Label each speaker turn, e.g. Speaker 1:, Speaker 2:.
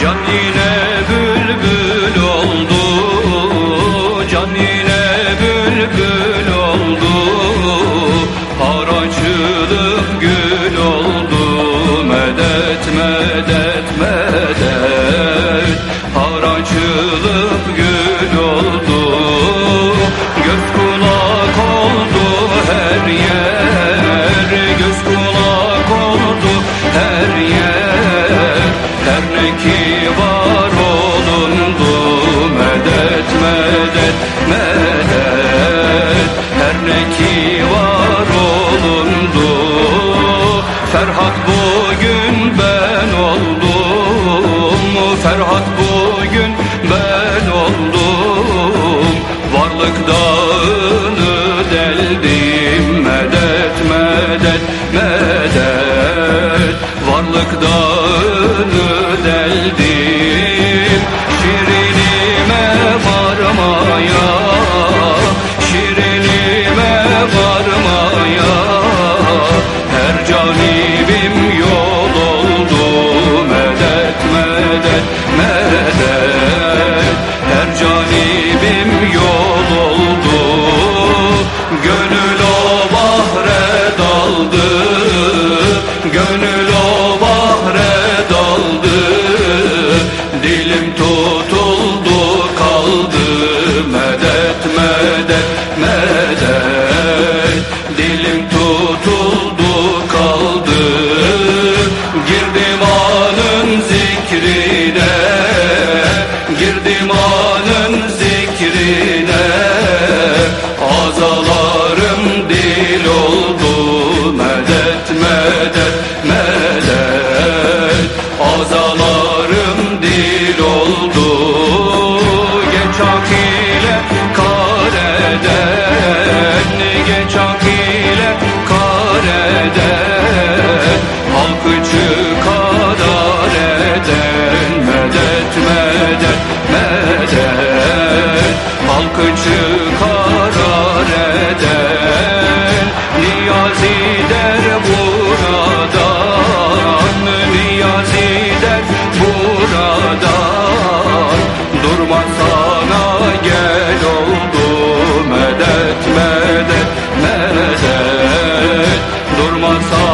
Speaker 1: Can yine bülbül oldu Can yine bülbül oldu. Haraçılık gül oldu Medet medet medet. Haraçılık gül oldu Göz kulak oldu her yer Ferhat bugün ben oldum. Ferhat bugün ben oldum. Varlık dağını deldim. Medet medet medet. Varlık dağını deldim. Şirinime varmaya Şirinime varmaya. Her canibim Dilim tutuldu kaldı Medet medet medet. Dilim tutuldu kaldı Girdim anın zikrine. Girdim anın zikrine akıcı karar eder Niyazi der buradan Niyazi der buradan. Gel oldu medet medet medet. Durma sana